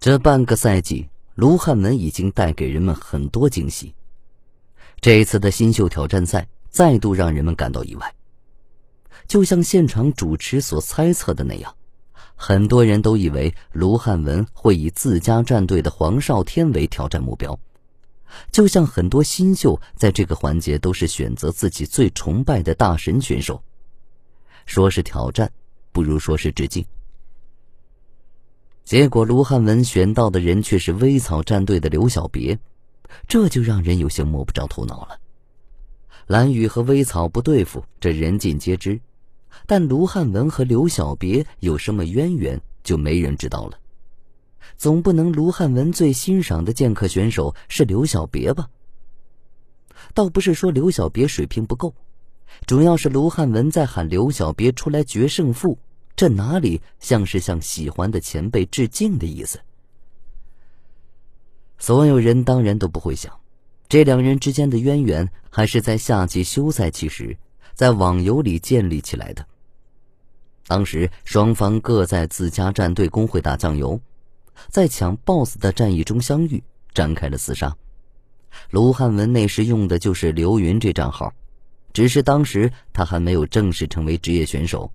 这半个赛季，卢汉文已经带给人们很多惊喜。这一次的新秀挑战赛再度让人们感到意外，就像现场主持所猜测的那样，很多人都以为卢汉文会以自家战队的黄少天为挑战目标，就像很多新秀在这个环节都是选择自己最崇拜的大神选手。说是挑战，不如说是致敬。结果卢汉文选到的人却是微草战队的刘小别。这就让人有些摸不着头脑了。蓝雨和微草不对付，这人尽皆知。但卢汉文和刘小别有什么渊源，就没人知道了。总不能卢汉文最欣赏的剑客选手是刘小别吧？倒不是说刘小别水平不够，主要是卢汉文在喊刘小别出来决胜负，这哪里像是向喜欢的前辈致敬的意思？所有人当然都不会想，这两人之间的渊源还是在夏季休赛期时，在网游里建立起来的。当时双方各在自家战队公会打酱油，在抢 BOSS 的战役中相遇，展开了厮杀。卢汉文那时用的就是刘云这账号，只是当时他还没有正式成为职业选手，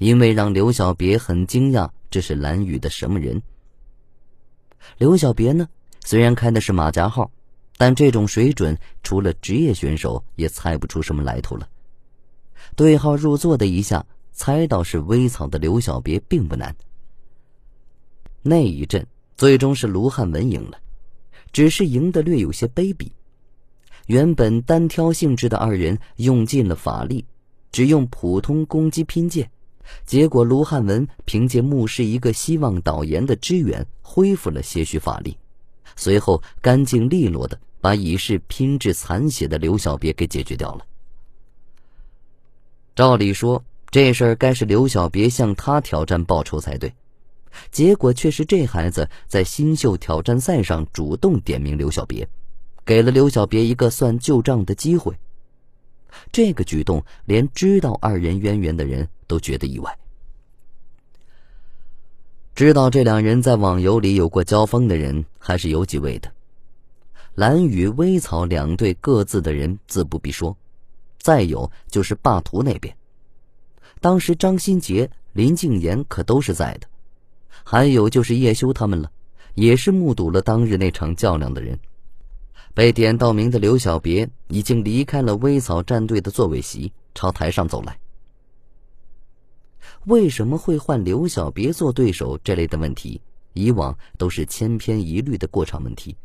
因为让刘小别很惊讶，这是蓝雨的什么人？刘小别呢？虽然开的是马甲号，但这种水准，除了职业选手也猜不出什么来头了。对号入座的一下，猜到是微草的刘小别并不难。那一阵最终是卢汉文赢了，只是赢得略有些卑鄙。原本单挑性质的二人用尽了法力，只用普通攻击拼剑，结果卢汉文凭借牧师一个希望导言的支援，恢复了些许法力。随后，干净利落的把已是拼至残血的刘小别给解决掉了。照理说，这事儿该是刘小别向他挑战报仇才对，结果却是这孩子在新秀挑战赛上主动点名刘小别，给了刘小别一个算旧账的机会。这个举动，连知道二人渊源的人都觉得意外。知道这两人在网游里有过交锋的人还是有几位的，蓝雨、微草两队各自的人自不必说，再有就是霸图那边，当时张新杰、林静言可都是在的，还有就是叶修他们了，也是目睹了当日那场较量的人。被点到名的刘小别已经离开了微草战队的座位席，朝台上走来。为什么会换刘小别做对手？这类的问题，以往都是千篇一律的过场问题，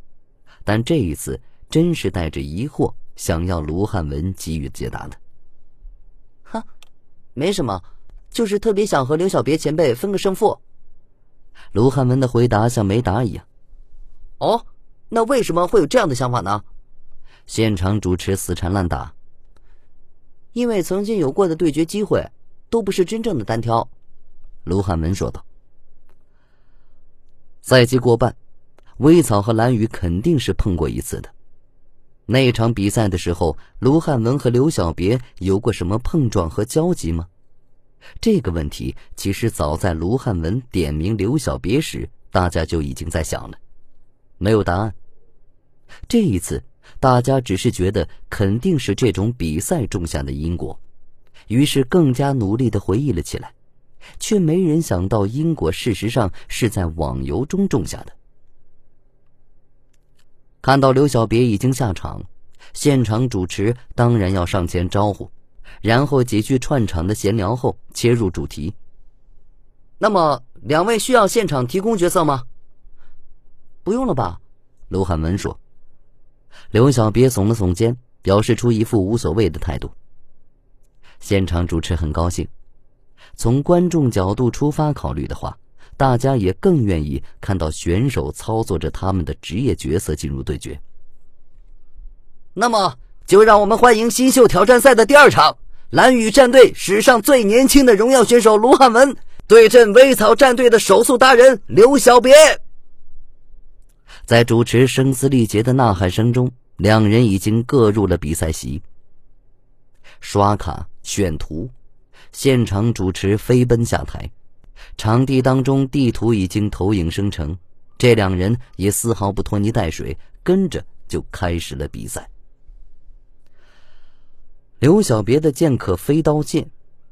但这一次真是带着疑惑，想要卢汉文给予解答的。哈，没什么，就是特别想和刘小别前辈分个胜负。卢汉文的回答像没答一样。哦，那为什么会有这样的想法呢？现场主持死缠烂打。因为曾经有过的对决机会。都不是真正的单挑，卢汉文说道。赛季过半，微草和蓝雨肯定是碰过一次的。那场比赛的时候，卢汉文和刘小别有过什么碰撞和交集吗？这个问题其实早在卢汉文点名刘小别时，大家就已经在想了，没有答案。这一次，大家只是觉得肯定是这种比赛种下的因果。于是更加努力的回忆了起来，却没人想到因果事实上是在网游中种下的。看到刘小别已经下场，现场主持当然要上前招呼，然后几句串场的闲聊后切入主题。那么两位需要现场提供角色吗？不用了吧？卢汉文说。刘小别耸了耸肩，表示出一副无所谓的态度。现场主持很高兴，从观众角度出发考虑的话，大家也更愿意看到选手操作着他们的职业角色进入对决。那么，就让我们欢迎新秀挑战赛的第二场，蓝雨战队史上最年轻的荣耀选手卢汉文对阵微草战队的手速达人刘小别。在主持声嘶力竭的呐喊声中，两人已经各入了比赛席。刷卡。选图，现场主持飞奔下台，场地当中地图已经投影生成，这两人也丝毫不拖泥带水，跟着就开始了比赛。刘小别的剑客飞刀剑，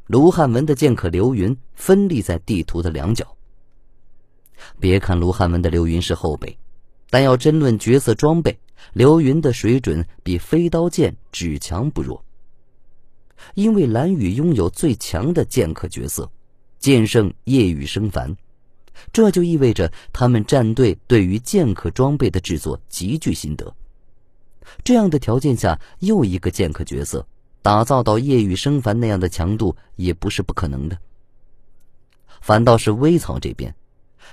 卢汉文的剑客刘云分立在地图的两角。别看卢汉文的刘云是后辈，但要争论角色装备，刘云的水准比飞刀剑只强不弱。因为蓝雨拥有最强的剑客角色，剑圣夜雨生凡，这就意味着他们战队对于剑客装备的制作极具心得。这样的条件下，又一个剑客角色。打造到夜雨生凡那样的强度也不是不可能的。反倒是微草这边，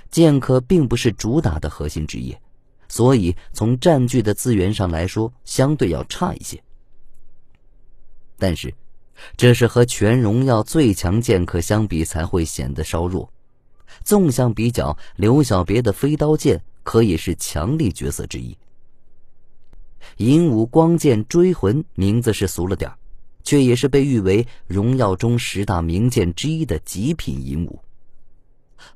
剑客并不是主打的核心职业，所以从占据的资源上来说，相对要差一些。但是，这是和全荣耀最强剑客相比才会显得稍弱。纵向比较，刘小别的飞刀剑可以是强力角色之一。银武光剑追魂名字是俗了点却也是被誉为荣耀中十大名剑之一的极品银武。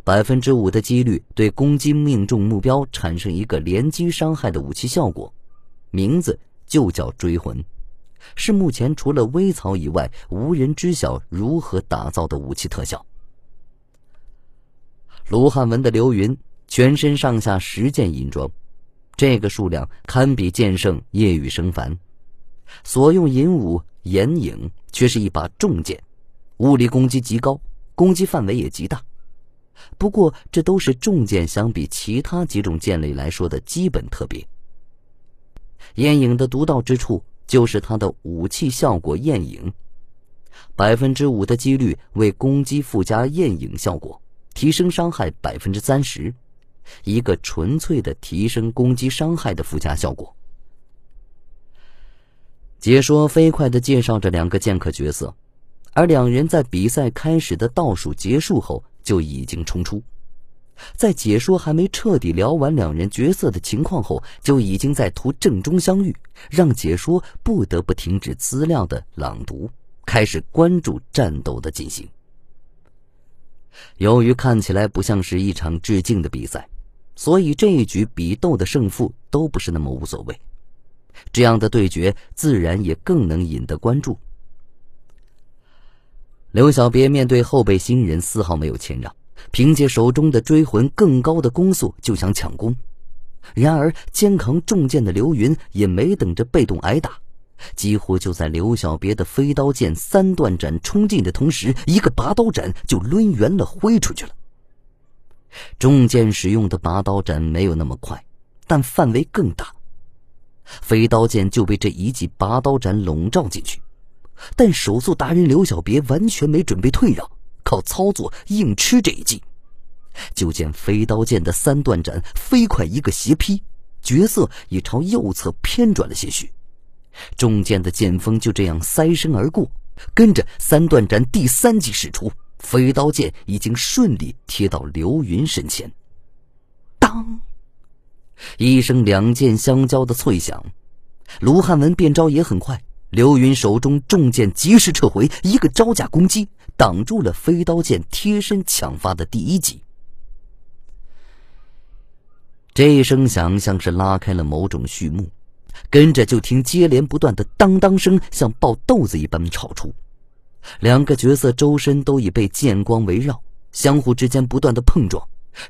百分之五的几率对攻击命中目标产生一个连击伤害的武器效果，名字就叫追魂，是目前除了微草以外无人知晓如何打造的武器特效。卢汉文的刘云全身上下十件银装，这个数量堪比剑圣夜雨生凡，所用银武。眼影却是一把重剑，物理攻击极高，攻击范围也极大。不过，这都是重剑相比其他几种剑类来说的基本特别。焰影的独到之处就是它的武器效果焰影，百分之五的几率为攻击附加焰影效果，提升伤害百分之三十，一个纯粹的提升攻击伤害的附加效果。解说飞快地介绍着两个剑客角色，而两人在比赛开始的倒数结束后就已经冲出。在解说还没彻底聊完两人角色的情况后，就已经在图正中相遇，让解说不得不停止资料的朗读，开始关注战斗的进行。由于看起来不像是一场致敬的比赛，所以这一局比斗的胜负都不是那么无所谓。这样的对决自然也更能引得关注。刘小别面对后备新人丝毫没有谦让，凭借手中的追魂更高的攻速就想抢攻。然而肩扛重剑的刘云也没等着被动挨打，几乎就在刘小别的飞刀剑三段斩冲进的同时，一个拔刀斩就抡圆了挥出去了。重剑使用的拔刀斩没有那么快，但范围更大。飞刀剑就被这一记拔刀斩笼罩进去，但手速达人刘小别完全没准备退让，靠操作硬吃这一击。就见飞刀剑的三段斩飞快一个斜劈，角色也朝右侧偏转了些许，中剑的剑锋就这样塞身而过。跟着三段斩第三击使出，飞刀剑已经顺利贴到刘云身前，当。一声两剑相交的脆响，卢汉文变招也很快。刘云手中重剑及时撤回，一个招架攻击挡住了飞刀剑贴身抢发的第一击。这一声响像是拉开了某种序幕，跟着就听接连不断的当当声，像爆豆子一般吵出。两个角色周身都已被剑光围绕，相互之间不断的碰撞。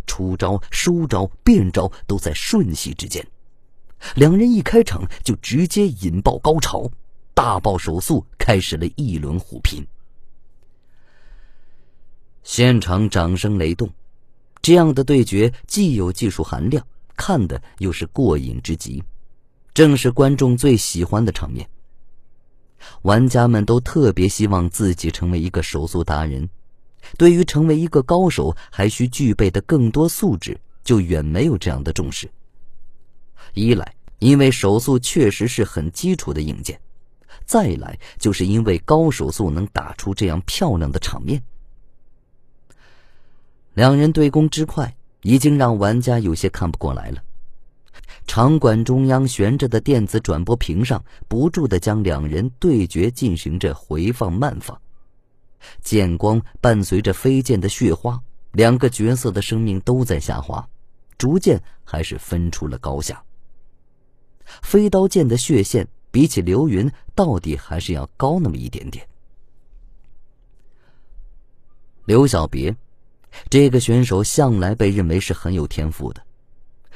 出招、收招、变招都在瞬息之间，两人一开场就直接引爆高潮，大爆手速，开始了一轮互拼。现场掌声雷动，这样的对决既有技术含量，看的又是过瘾之极，正是观众最喜欢的场面。玩家们都特别希望自己成为一个手速达人。对于成为一个高手，还需具备的更多素质，就远没有这样的重视。一来，因为手速确实是很基础的硬件；再来，就是因为高手速能打出这样漂亮的场面。两人对攻之快，已经让玩家有些看不过来了。场馆中央悬着的电子转播屏上，不住的将两人对决进行着回放慢放。剑光伴随着飞剑的血花，两个角色的生命都在下滑，逐渐还是分出了高下。飞刀剑的血线比起刘云，到底还是要高那么一点点。刘小别，这个选手向来被认为是很有天赋的，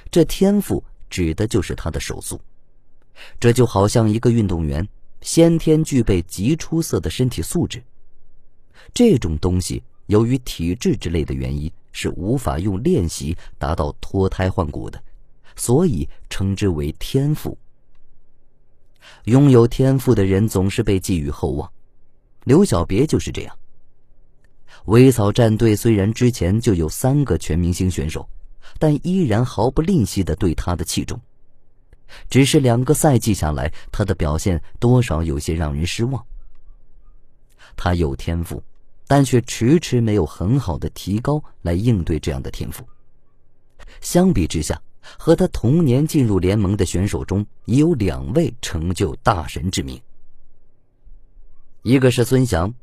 这天赋指的就是他的手速。这就好像一个运动员先天具备极出色的身体素质，这种东西由于体质之类的原因是无法用练习达到脱胎换骨的，所以称之为天赋。拥有天赋的人总是被寄予厚望，刘小别就是这样。微草战队虽然之前就有三个全明星选手，但依然毫不吝惜的对他的器重。只是两个赛季下来，他的表现多少有些让人失望。他有天赋，但却迟迟没有很好的提高来应对这样的天赋。相比之下，和他同年进入联盟的选手中，已有两位成就大神之名。一个是孙翔，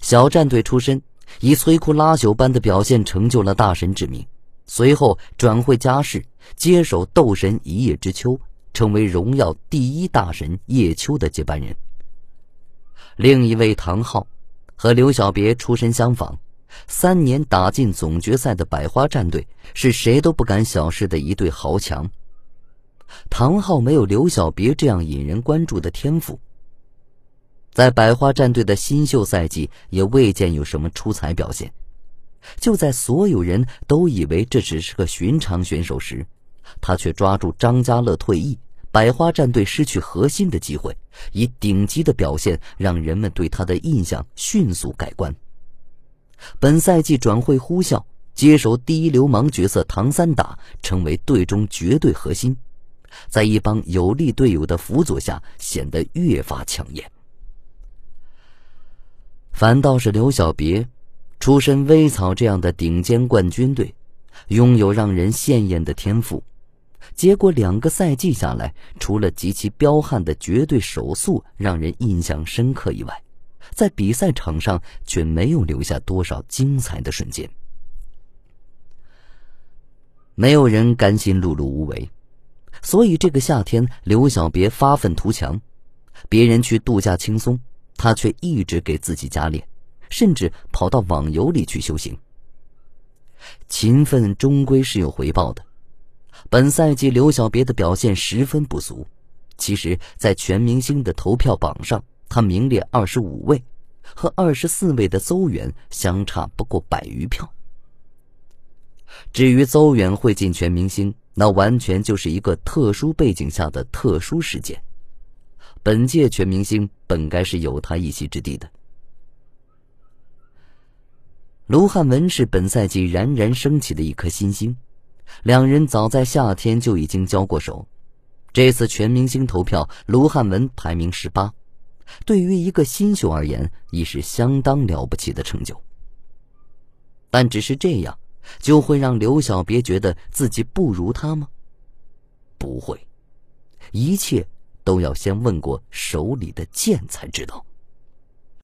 小战队出身。以摧枯拉朽般的表现成就了大神之名，随后转会嘉世，接手斗神一叶之秋，成为荣耀第一大神叶秋的接班人。另一位唐昊，和刘小别出身相仿，三年打进总决赛的百花战队，是谁都不敢小视的一对豪强。唐昊没有刘小别这样引人关注的天赋。在百花战队的新秀赛季，也未见有什么出彩表现。就在所有人都以为这只是个寻常选手时，他却抓住张家乐退役、百花战队失去核心的机会，以顶级的表现让人们对他的印象迅速改观。本赛季转会呼啸，接手第一流氓角色唐三打，成为队中绝对核心，在一帮有力队友的辅佐下，显得越发抢眼。反倒是刘小别，出身微草这样的顶尖冠军队，拥有让人羡艳的天赋，结果两个赛季下来，除了极其彪悍的绝对手速让人印象深刻以外，在比赛场上却没有留下多少精彩的瞬间。没有人甘心碌碌无为，所以这个夏天，刘小别发愤图强，别人去度假轻松。他却一直给自己加练，甚至跑到网游里去修行。勤奋终归是有回报的。本赛季刘小别的表现十分不俗，其实，在全明星的投票榜上，他名列二十五位，和二十四位的邹远相差不过百余票。至于邹远会进全明星，那完全就是一个特殊背景下的特殊事件。本届全明星本该是有他一席之地的。卢汉文是本赛季冉冉升起的一颗新星，两人早在夏天就已经交过手。这次全明星投票，卢汉文排名十八，对于一个新秀而言，已是相当了不起的成就。但只是这样，就会让刘小别觉得自己不如他吗？不会，一切。都要先问过手里的剑才知道。